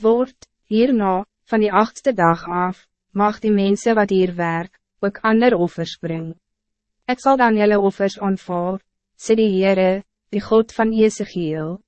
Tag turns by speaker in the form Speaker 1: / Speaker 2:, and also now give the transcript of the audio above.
Speaker 1: Word, hierna, van die achtste dag af, mag die mensen wat hier werk, ook ander offers brengen. Ik zal dan jullie offers aanvaar, sê die Heere, die God van Ezekiel.